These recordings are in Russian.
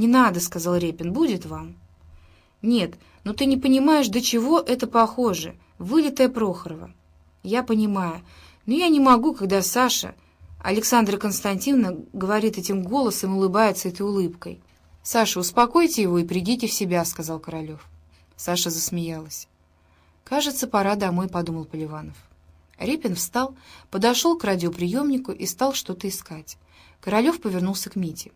«Не надо», — сказал Репин, — «будет вам». «Нет, но ты не понимаешь, до чего это похоже. Вылитая Прохорова». «Я понимаю, но я не могу, когда Саша...» Александра Константиновна говорит этим голосом и улыбается этой улыбкой. «Саша, успокойте его и придите в себя», — сказал Королев. Саша засмеялась. «Кажется, пора домой», — подумал Поливанов. Репин встал, подошел к радиоприемнику и стал что-то искать. Королев повернулся к Мите.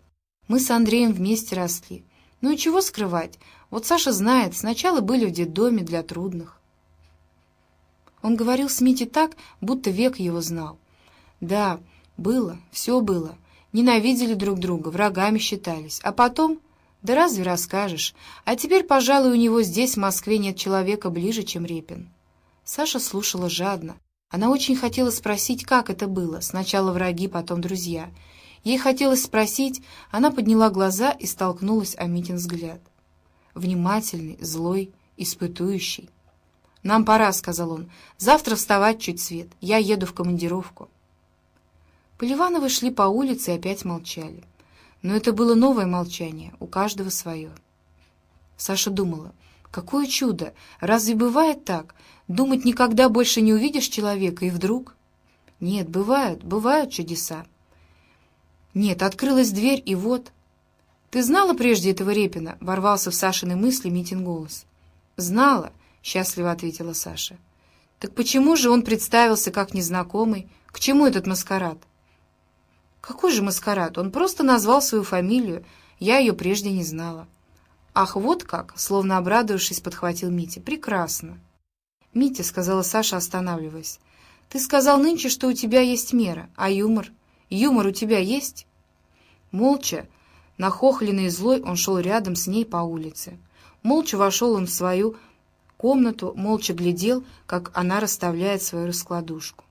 «Мы с Андреем вместе росли. Ну и чего скрывать? Вот Саша знает, сначала были в детдоме для трудных». Он говорил с Митей так, будто век его знал. «Да, было, все было. Ненавидели друг друга, врагами считались. А потом... Да разве расскажешь? А теперь, пожалуй, у него здесь, в Москве, нет человека ближе, чем Репин. Саша слушала жадно. Она очень хотела спросить, как это было. Сначала враги, потом друзья. Ей хотелось спросить, она подняла глаза и столкнулась о Митин взгляд. Внимательный, злой, испытующий. «Нам пора», — сказал он. «Завтра вставать чуть свет. Я еду в командировку». Поливановы шли по улице и опять молчали. Но это было новое молчание, у каждого свое. Саша думала, какое чудо, разве бывает так? Думать никогда больше не увидишь человека, и вдруг... Нет, бывают, бывают чудеса. Нет, открылась дверь, и вот... «Ты знала прежде этого Репина?» — ворвался в Сашины мысли Митин голос. «Знала», — счастливо ответила Саша. «Так почему же он представился как незнакомый? К чему этот маскарад?» «Какой же маскарад? Он просто назвал свою фамилию. Я ее прежде не знала». «Ах, вот как!» — словно обрадовавшись, подхватил Митя. «Прекрасно!» «Митя», — сказала Саша, останавливаясь, — «ты сказал нынче, что у тебя есть мера, а юмор? Юмор у тебя есть?» Молча, нахохленный и злой, он шел рядом с ней по улице. Молча вошел он в свою комнату, молча глядел, как она расставляет свою раскладушку.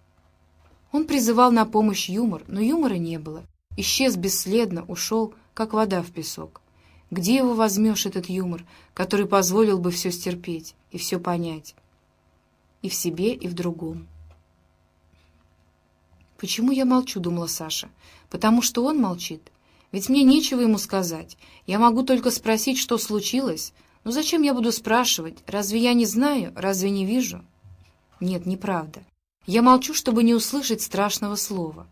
Он призывал на помощь юмор, но юмора не было. Исчез бесследно, ушел, как вода в песок. Где его возьмешь, этот юмор, который позволил бы все стерпеть и все понять? И в себе, и в другом. «Почему я молчу?» — думала Саша. «Потому что он молчит. Ведь мне нечего ему сказать. Я могу только спросить, что случилось. Но зачем я буду спрашивать? Разве я не знаю? Разве не вижу?» Нет, неправда. Я молчу, чтобы не услышать страшного слова.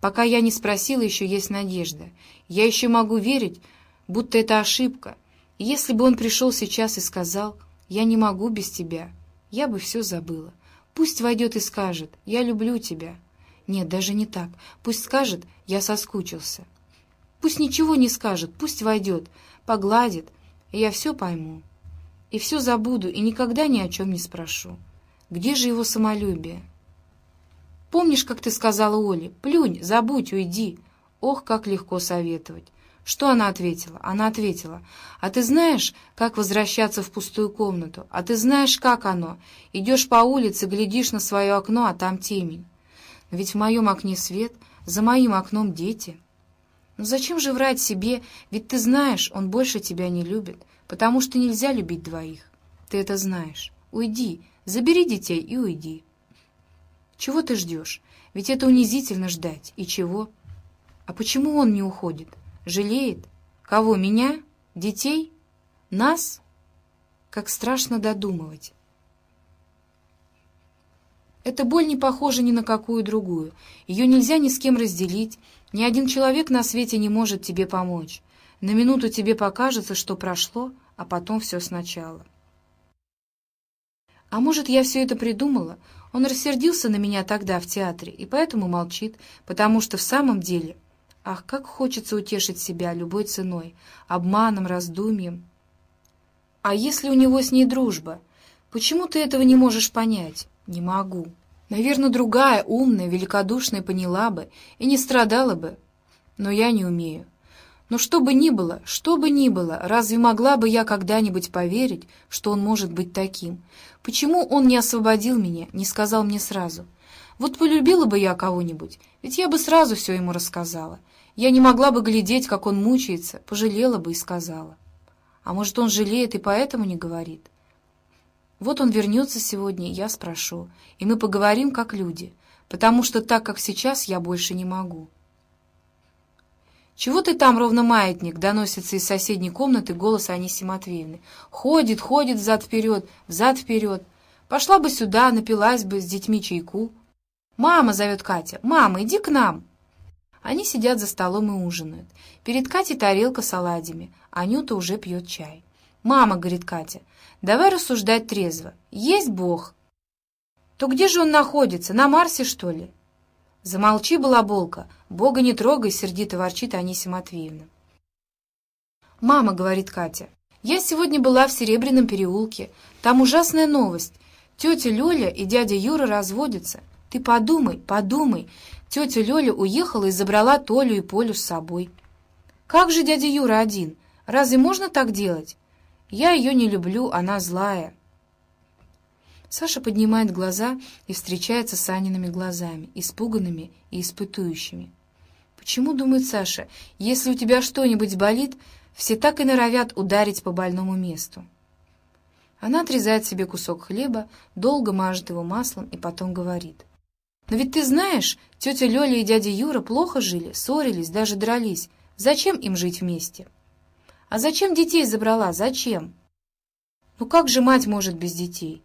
Пока я не спросила, еще есть надежда. Я еще могу верить, будто это ошибка. И если бы он пришел сейчас и сказал, «Я не могу без тебя», я бы все забыла. Пусть войдет и скажет, «Я люблю тебя». Нет, даже не так. Пусть скажет, «Я соскучился». Пусть ничего не скажет, пусть войдет, погладит, и я все пойму. И все забуду, и никогда ни о чем не спрошу. Где же его самолюбие?» Помнишь, как ты сказала Оле? Плюнь, забудь, уйди. Ох, как легко советовать. Что она ответила? Она ответила, а ты знаешь, как возвращаться в пустую комнату? А ты знаешь, как оно? Идешь по улице, глядишь на свое окно, а там темень. Но ведь в моем окне свет, за моим окном дети. Ну зачем же врать себе, ведь ты знаешь, он больше тебя не любит, потому что нельзя любить двоих. Ты это знаешь. Уйди, забери детей и уйди. Чего ты ждешь? Ведь это унизительно ждать. И чего? А почему он не уходит? Жалеет? Кого, меня? Детей? Нас? Как страшно додумывать. Эта боль не похожа ни на какую другую. Ее нельзя ни с кем разделить. Ни один человек на свете не может тебе помочь. На минуту тебе покажется, что прошло, а потом все сначала. А может, я все это придумала? Он рассердился на меня тогда в театре и поэтому молчит, потому что в самом деле... Ах, как хочется утешить себя любой ценой, обманом, раздумьем. А если у него с ней дружба? Почему ты этого не можешь понять? Не могу. Наверное, другая, умная, великодушная поняла бы и не страдала бы. Но я не умею. Но что бы ни было, что бы ни было, разве могла бы я когда-нибудь поверить, что он может быть таким? Почему он не освободил меня, не сказал мне сразу? Вот полюбила бы я кого-нибудь, ведь я бы сразу все ему рассказала. Я не могла бы глядеть, как он мучается, пожалела бы и сказала. А может, он жалеет и поэтому не говорит? Вот он вернется сегодня, я спрошу, и мы поговорим как люди, потому что так, как сейчас, я больше не могу». «Чего ты там, ровно маятник?» — доносится из соседней комнаты голос Аниси Матвеевны. «Ходит, ходит взад-вперед, взад-вперед. Пошла бы сюда, напилась бы с детьми чайку». «Мама!» — зовет Катя. «Мама, иди к нам!» Они сидят за столом и ужинают. Перед Катей тарелка с оладьями. Анюта уже пьет чай. «Мама!» — говорит Катя. «Давай рассуждать трезво. Есть Бог!» «То где же он находится? На Марсе, что ли?» «Замолчи, балаболка! Бога не трогай!» — сердито ворчит Анисия Матвеевна. «Мама», — говорит Катя, — «я сегодня была в Серебряном переулке. Там ужасная новость. Тетя Лёля и дядя Юра разводятся. Ты подумай, подумай. Тетя Лёля уехала и забрала Толю и Полю с собой. Как же дядя Юра один? Разве можно так делать? Я ее не люблю, она злая». Саша поднимает глаза и встречается с Аниными глазами, испуганными и испытующими. Почему, думает Саша, если у тебя что-нибудь болит, все так и норовят ударить по больному месту? Она отрезает себе кусок хлеба, долго мажет его маслом и потом говорит. «Но ведь ты знаешь, тетя Лёля и дядя Юра плохо жили, ссорились, даже дрались. Зачем им жить вместе?» «А зачем детей забрала? Зачем?» «Ну как же мать может без детей?»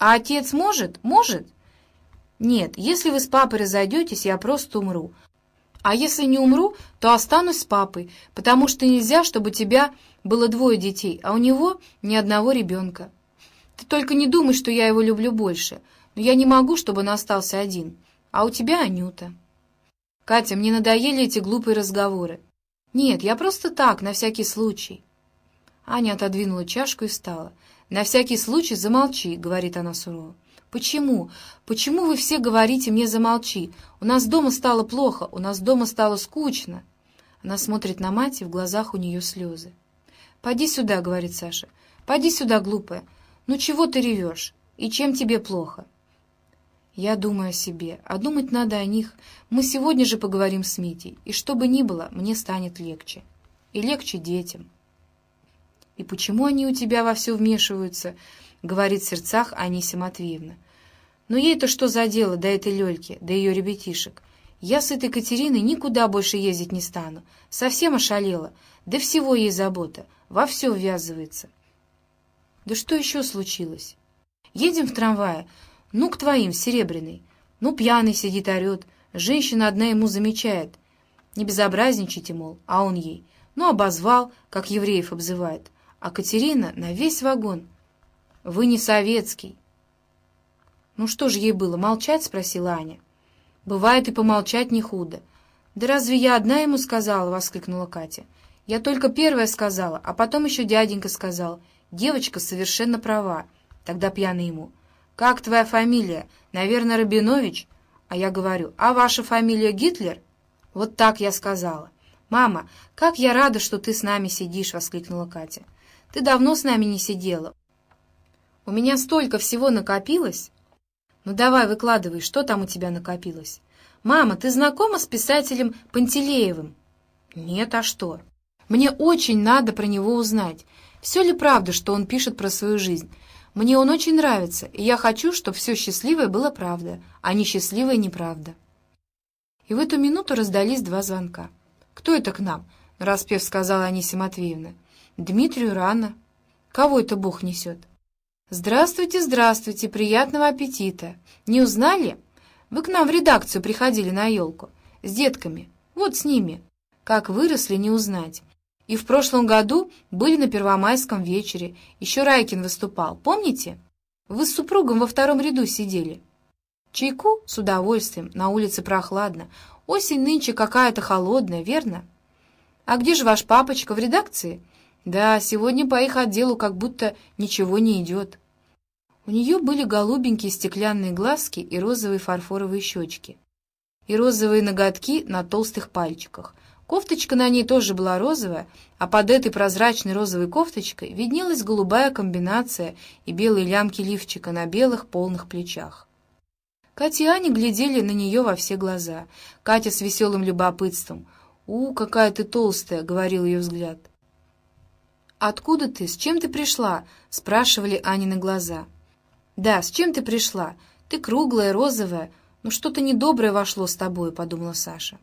А отец может? Может? Нет, если вы с папой разойдетесь, я просто умру. А если не умру, то останусь с папой, потому что нельзя, чтобы у тебя было двое детей, а у него ни одного ребенка. Ты только не думай, что я его люблю больше, но я не могу, чтобы он остался один. А у тебя Анюта. Катя, мне надоели эти глупые разговоры. Нет, я просто так, на всякий случай. Аня отодвинула чашку и встала. «На всякий случай замолчи», — говорит она сурово. «Почему? Почему вы все говорите мне замолчи? У нас дома стало плохо, у нас дома стало скучно». Она смотрит на мать, и в глазах у нее слезы. «Поди сюда», — говорит Саша. «Поди сюда, глупая. Ну чего ты ревешь? И чем тебе плохо?» Я думаю о себе, а думать надо о них. Мы сегодня же поговорим с Митей, и что бы ни было, мне станет легче. И легче детям. «И почему они у тебя во все вмешиваются?» — говорит в сердцах Анисия Матвеевна. «Но ей-то что за дело до этой Лёльки, до ее ребятишек? Я с этой Катериной никуда больше ездить не стану. Совсем ошалела. Да всего ей забота. Во все ввязывается». «Да что еще случилось?» «Едем в трамвае. Ну, к твоим, Серебряный. Ну, пьяный сидит, орет. Женщина одна ему замечает. Не безобразничайте, мол, а он ей. Ну, обозвал, как евреев обзывает а Катерина на весь вагон. «Вы не советский». «Ну что же ей было, молчать?» — спросила Аня. «Бывает и помолчать не худо». «Да разве я одна ему сказала?» — воскликнула Катя. «Я только первая сказала, а потом еще дяденька сказал. Девочка совершенно права». Тогда пьяный ему. «Как твоя фамилия? Наверное, Рабинович?» А я говорю, «А ваша фамилия Гитлер?» Вот так я сказала. «Мама, как я рада, что ты с нами сидишь!» — воскликнула Катя. Ты давно с нами не сидела. У меня столько всего накопилось. Ну давай, выкладывай, что там у тебя накопилось. Мама, ты знакома с писателем Пантелеевым? Нет, а что? Мне очень надо про него узнать. Все ли правда, что он пишет про свою жизнь? Мне он очень нравится, и я хочу, чтобы все счастливое было правда, а не счастливое неправда. И в эту минуту раздались два звонка. «Кто это к нам?» — распев сказала Анисия Матвеевна. Дмитрию рано. Кого это Бог несет? Здравствуйте, здравствуйте, приятного аппетита. Не узнали? Вы к нам в редакцию приходили на елку. С детками. Вот с ними. Как выросли, не узнать. И в прошлом году были на Первомайском вечере. Еще Райкин выступал. Помните? Вы с супругом во втором ряду сидели. Чайку с удовольствием. На улице прохладно. Осень нынче какая-то холодная, верно? А где же ваш папочка в редакции? Да, сегодня по их отделу как будто ничего не идет. У нее были голубенькие стеклянные глазки и розовые фарфоровые щечки. И розовые ноготки на толстых пальчиках. Кофточка на ней тоже была розовая, а под этой прозрачной розовой кофточкой виднелась голубая комбинация и белые лямки лифчика на белых полных плечах. Катя и Аня глядели на нее во все глаза. Катя с веселым любопытством. «У, какая ты толстая!» — говорил ее взгляд. «Откуда ты? С чем ты пришла?» — спрашивали Анины глаза. «Да, с чем ты пришла? Ты круглая, розовая. Ну что-то недоброе вошло с тобой», — подумала Саша.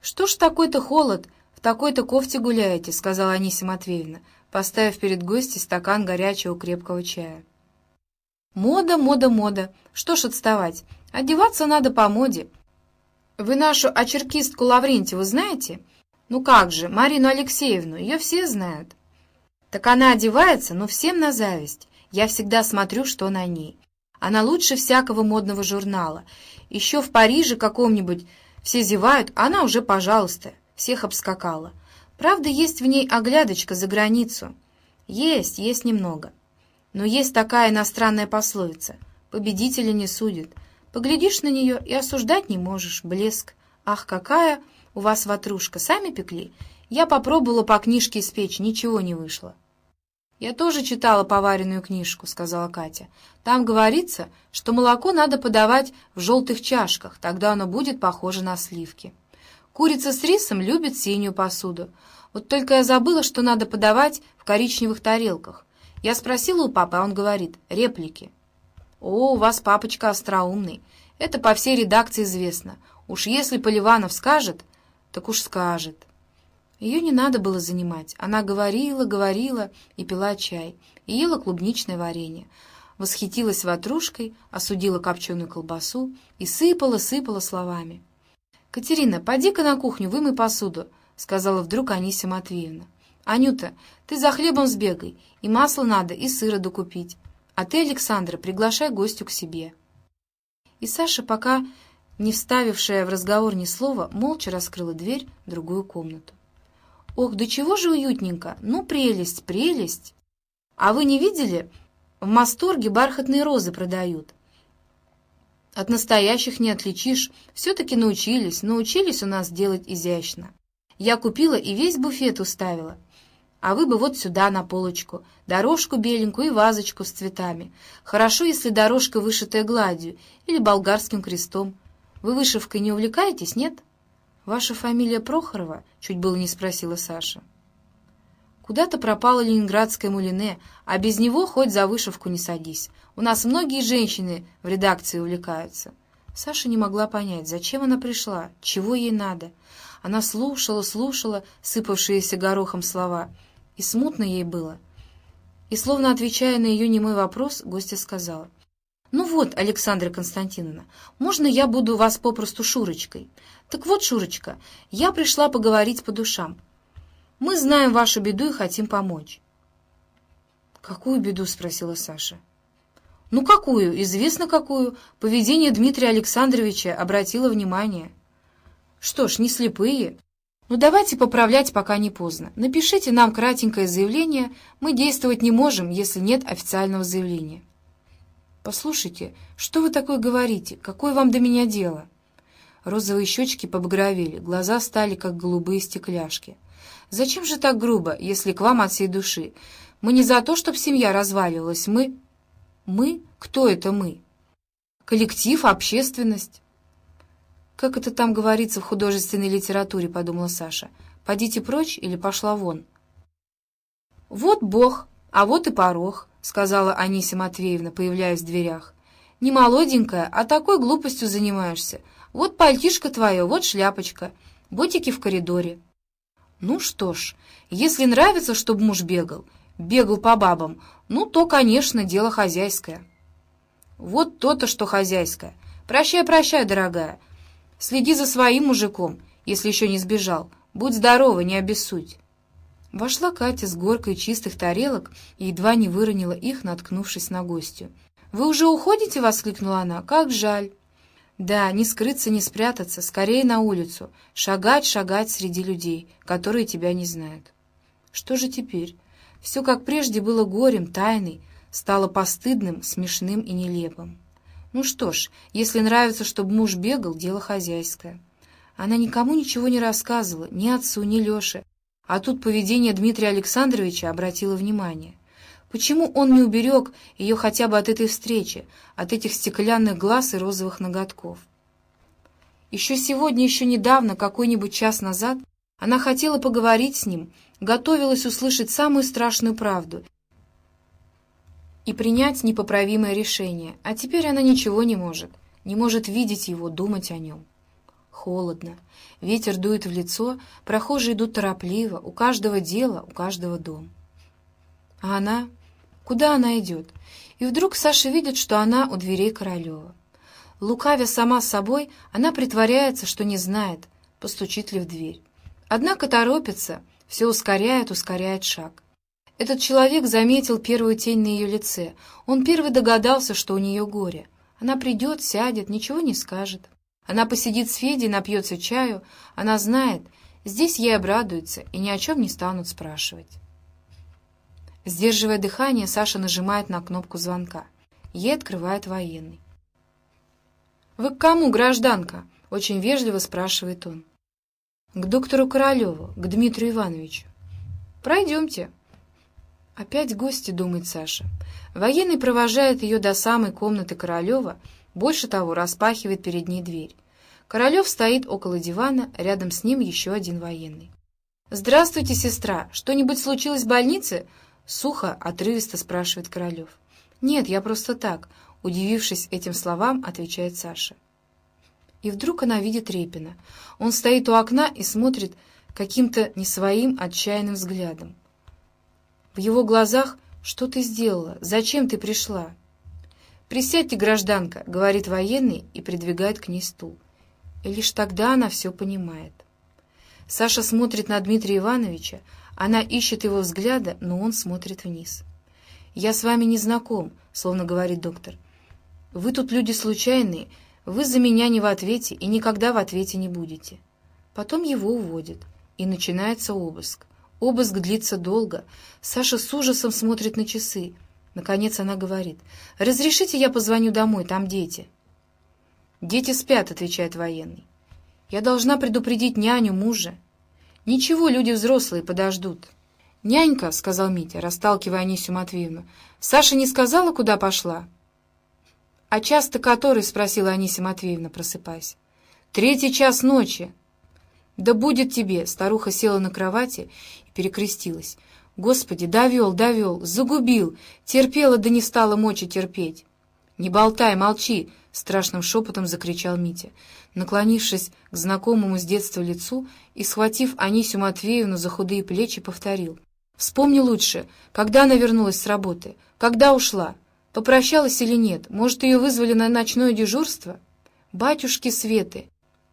«Что ж такой-то холод? В такой-то кофте гуляете?» — сказала Анисия Матвеевна, поставив перед гостей стакан горячего крепкого чая. «Мода, мода, мода. Что ж отставать? Одеваться надо по моде. Вы нашу очеркистку Лаврентьеву знаете? Ну как же, Марину Алексеевну, ее все знают. Так она одевается, но всем на зависть. Я всегда смотрю, что на ней. Она лучше всякого модного журнала. Еще в Париже каком-нибудь все зевают, а она уже, пожалуйста, всех обскакала. Правда, есть в ней оглядочка за границу. Есть, есть немного. Но есть такая иностранная пословица. Победителя не судят. Поглядишь на нее и осуждать не можешь. Блеск. Ах, какая у вас ватрушка. Сами пекли? Я попробовала по книжке испечь, ничего не вышло. «Я тоже читала поваренную книжку», — сказала Катя. «Там говорится, что молоко надо подавать в желтых чашках, тогда оно будет похоже на сливки. Курица с рисом любит синюю посуду. Вот только я забыла, что надо подавать в коричневых тарелках. Я спросила у папы, а он говорит «реплики». «О, у вас папочка остроумный. Это по всей редакции известно. Уж если Поливанов скажет, так уж скажет». Ее не надо было занимать. Она говорила, говорила и пила чай, и ела клубничное варенье. Восхитилась ватрушкой, осудила копченую колбасу и сыпала, сыпала словами. «Катерина, поди-ка на кухню, вымой посуду», — сказала вдруг Анисия Матвеевна. «Анюта, ты за хлебом сбегай, и масло надо, и сыра докупить. А ты, Александра, приглашай гостю к себе». И Саша, пока не вставившая в разговор ни слова, молча раскрыла дверь в другую комнату. Ох, да чего же уютненько! Ну, прелесть, прелесть! А вы не видели? В Масторге бархатные розы продают. От настоящих не отличишь. Все-таки научились, научились у нас делать изящно. Я купила и весь буфет уставила. А вы бы вот сюда, на полочку, дорожку беленькую и вазочку с цветами. Хорошо, если дорожка вышитая гладью или болгарским крестом. Вы вышивкой не увлекаетесь, нет?» «Ваша фамилия Прохорова?» — чуть было не спросила Саша. Куда-то пропало ленинградское мулине, а без него хоть за вышивку не садись. У нас многие женщины в редакции увлекаются. Саша не могла понять, зачем она пришла, чего ей надо. Она слушала, слушала сыпавшиеся горохом слова, и смутно ей было. И, словно отвечая на ее немой вопрос, гостья сказала — «Ну вот, Александра Константиновна, можно я буду вас попросту Шурочкой? Так вот, Шурочка, я пришла поговорить по душам. Мы знаем вашу беду и хотим помочь». «Какую беду?» — спросила Саша. «Ну какую? Известно какую. Поведение Дмитрия Александровича обратило внимание». «Что ж, не слепые. Ну давайте поправлять, пока не поздно. Напишите нам кратенькое заявление. Мы действовать не можем, если нет официального заявления». «Послушайте, что вы такое говорите? Какое вам до меня дело?» Розовые щечки побагровели, глаза стали, как голубые стекляшки. «Зачем же так грубо, если к вам от всей души? Мы не за то, чтобы семья разваливалась, мы...» «Мы? Кто это мы?» «Коллектив, общественность». «Как это там говорится в художественной литературе?» — подумала Саша. «Подите прочь или пошла вон?» «Вот Бог, а вот и порог». — сказала Анисия Матвеевна, появляясь в дверях. «Не молоденькая, а такой глупостью занимаешься. Вот пальтишко твое, вот шляпочка, ботики в коридоре». «Ну что ж, если нравится, чтобы муж бегал, бегал по бабам, ну то, конечно, дело хозяйское». «Вот то-то, что хозяйское. Прощай, прощай, дорогая. Следи за своим мужиком, если еще не сбежал. Будь здорова, не обессудь». Вошла Катя с горкой чистых тарелок и едва не выронила их, наткнувшись на гостью. «Вы уже уходите?» — воскликнула она. «Как жаль!» «Да, не скрыться, не спрятаться, скорее на улицу, шагать, шагать среди людей, которые тебя не знают». Что же теперь? Все, как прежде, было горем, тайной, стало постыдным, смешным и нелепым. Ну что ж, если нравится, чтобы муж бегал, дело хозяйское. Она никому ничего не рассказывала, ни отцу, ни Леше, а тут поведение Дмитрия Александровича обратило внимание. Почему он не уберег ее хотя бы от этой встречи, от этих стеклянных глаз и розовых ноготков? Еще сегодня, еще недавно, какой-нибудь час назад, она хотела поговорить с ним, готовилась услышать самую страшную правду и принять непоправимое решение, а теперь она ничего не может, не может видеть его, думать о нем. холодно. Ветер дует в лицо, прохожие идут торопливо, у каждого дело, у каждого дом. А она? Куда она идет? И вдруг Саша видит, что она у дверей Королева. Лукавя сама собой, она притворяется, что не знает, постучит ли в дверь. Однако торопится, все ускоряет, ускоряет шаг. Этот человек заметил первую тень на ее лице. Он первый догадался, что у нее горе. Она придет, сядет, ничего не скажет. Она посидит с Федей, напьется чаю. Она знает, здесь ей обрадуются и ни о чем не станут спрашивать. Сдерживая дыхание, Саша нажимает на кнопку звонка. Ей открывает военный. «Вы к кому, гражданка?» — очень вежливо спрашивает он. «К доктору Королеву, к Дмитрию Ивановичу». «Пройдемте». Опять гости, думает Саша. Военный провожает ее до самой комнаты Королева, больше того, распахивает перед ней дверь. Королев стоит около дивана, рядом с ним еще один военный. «Здравствуйте, сестра! Что-нибудь случилось в больнице?» Сухо, отрывисто спрашивает Королев. «Нет, я просто так», — удивившись этим словам, отвечает Саша. И вдруг она видит Репина. Он стоит у окна и смотрит каким-то не своим отчаянным взглядом. В его глазах «Что ты сделала? Зачем ты пришла?» «Присядьте, гражданка», — говорит военный и придвигает к ней стул. И лишь тогда она все понимает. Саша смотрит на Дмитрия Ивановича, она ищет его взгляда, но он смотрит вниз. «Я с вами не знаком», — словно говорит доктор. «Вы тут люди случайные, вы за меня не в ответе и никогда в ответе не будете». Потом его уводят, и начинается обыск. Обыск длится долго. Саша с ужасом смотрит на часы. Наконец она говорит, «Разрешите, я позвоню домой, там дети». «Дети спят», — отвечает военный. «Я должна предупредить няню, мужа». «Ничего, люди взрослые подождут». «Нянька», — сказал Митя, расталкивая Анисию Матвеевну, — «Саша не сказала, куда пошла?» «А час-то который?» — спросила Анисия Матвеевна, просыпаясь. «Третий час ночи». «Да будет тебе!» — старуха села на кровати и перекрестилась. «Господи, довел, довел, загубил, терпела, да не стала мочи терпеть». «Не болтай, молчи!» — страшным шепотом закричал Митя, наклонившись к знакомому с детства лицу и, схватив Анисю Матвеевну за худые плечи, повторил. «Вспомни лучше, когда она вернулась с работы, когда ушла, попрощалась или нет, может, ее вызвали на ночное дежурство?» «Батюшки Светы!»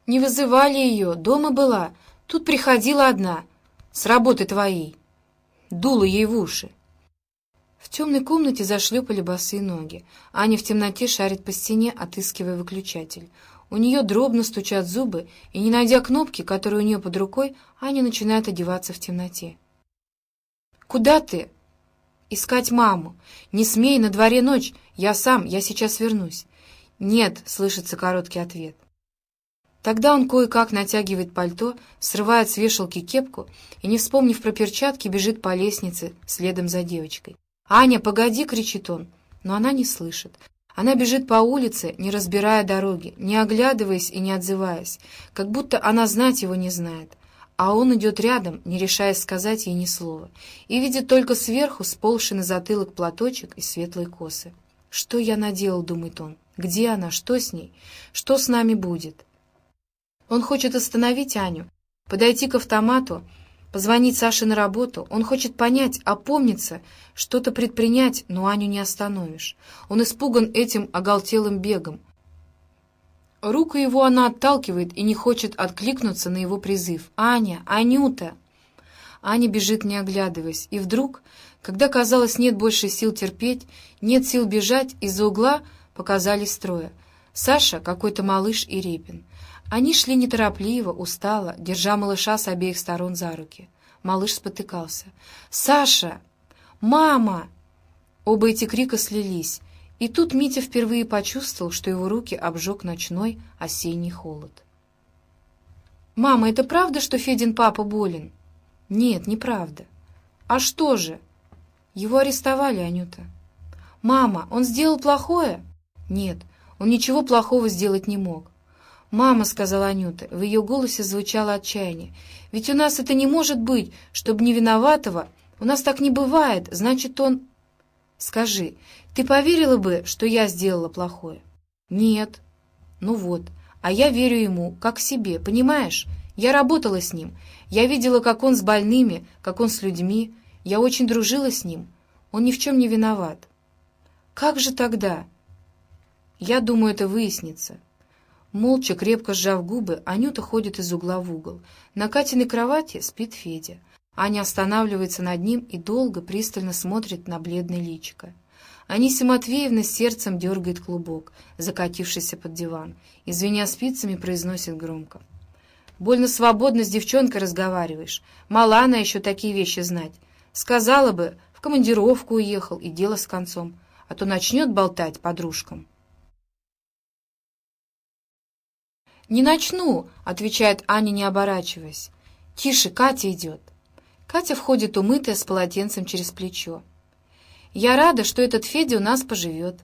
Не вызывали ее, дома была. Тут приходила одна, с работы твоей. Дула ей в уши. В темной комнате зашлепали босые ноги. Аня в темноте шарит по стене, отыскивая выключатель. У нее дробно стучат зубы, и, не найдя кнопки, которые у нее под рукой, Аня начинает одеваться в темноте. «Куда ты?» «Искать маму. Не смей, на дворе ночь. Я сам, я сейчас вернусь». «Нет», — слышится короткий ответ. Тогда он кое-как натягивает пальто, срывает с вешалки кепку и, не вспомнив про перчатки, бежит по лестнице следом за девочкой. «Аня, погоди!» — кричит он. Но она не слышит. Она бежит по улице, не разбирая дороги, не оглядываясь и не отзываясь, как будто она знать его не знает. А он идет рядом, не решаясь сказать ей ни слова, и видит только сверху сползший на затылок платочек и светлые косы. «Что я наделал?» — думает он. «Где она? Что с ней? Что с нами будет?» Он хочет остановить Аню, подойти к автомату, позвонить Саше на работу. Он хочет понять, опомниться, что-то предпринять, но Аню не остановишь. Он испуган этим оголтелым бегом. Руку его она отталкивает и не хочет откликнуться на его призыв. «Аня! Анюта!» Аня бежит, не оглядываясь, и вдруг, когда, казалось, нет больше сил терпеть, нет сил бежать, из-за угла показались строя. Саша, какой-то малыш и Репин. Они шли неторопливо, устало, держа малыша с обеих сторон за руки. Малыш спотыкался. «Саша! Мама!» Оба эти крика слились, и тут Митя впервые почувствовал, что его руки обжег ночной осенний холод. «Мама, это правда, что Федин папа болен?» «Нет, неправда». «А что же?» «Его арестовали, Анюта». «Мама, он сделал плохое?» «Нет, он ничего плохого сделать не мог. «Мама», — сказала Анюта, в ее голосе звучало отчаяние, — «ведь у нас это не может быть, чтобы не виноватого. У нас так не бывает, значит, он...» «Скажи, ты поверила бы, что я сделала плохое?» «Нет». «Ну вот, А я верю ему, как себе, понимаешь? Я работала с ним. Я видела, как он с больными, как он с людьми. Я очень дружила с ним. Он ни в чем не виноват. Как же тогда? Я думаю, это выяснится. Молча, крепко сжав губы, Анюта ходит из угла в угол. На Катиной кровати спит Федя. Аня останавливается над ним и долго, пристально смотрит на бледное личико. Анисия Матвеевна сердцем дергает клубок, закатившийся под диван, и, звеня спицами, произносит громко. «Больно свободно с девчонкой разговариваешь. Мала она еще такие вещи знать. Сказала бы, в командировку уехал, и дело с концом, а то начнет болтать подружкам». «Не начну», — отвечает Аня, не оборачиваясь. «Тише, Катя идет». Катя входит умытая с полотенцем через плечо. «Я рада, что этот Федя у нас поживет».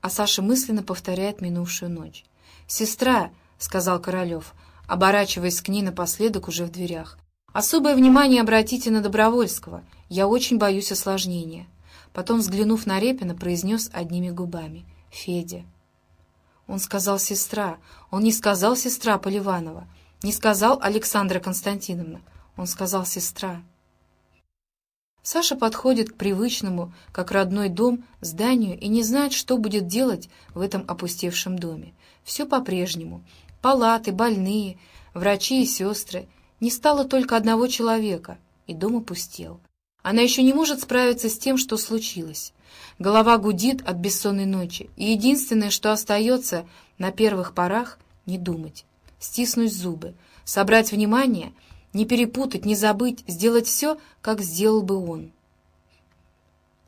А Саша мысленно повторяет минувшую ночь. «Сестра», — сказал Королев, оборачиваясь к ней напоследок уже в дверях, «особое внимание обратите на Добровольского. Я очень боюсь осложнения». Потом, взглянув на Репина, произнес одними губами. «Федя». Он сказал «сестра». Он не сказал «сестра Поливанова». Не сказал Александра Константиновна. Он сказал «сестра». Саша подходит к привычному, как родной дом, зданию и не знает, что будет делать в этом опустевшем доме. Все по-прежнему. Палаты, больные, врачи и сестры. Не стало только одного человека, и дом опустел. Она еще не может справиться с тем, что случилось. Голова гудит от бессонной ночи, и единственное, что остается на первых порах — не думать, стиснуть зубы, собрать внимание — не перепутать, не забыть, сделать все, как сделал бы он.